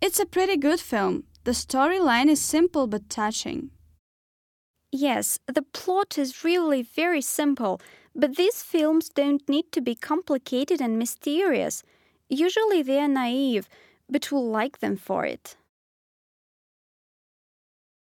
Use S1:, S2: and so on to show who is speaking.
S1: It's a pretty good film. The storyline is simple but touching.
S2: Yes, the plot is really very simple, but these films don't need to be complicated and mysterious. Usually they are naive, but we'll like them for it.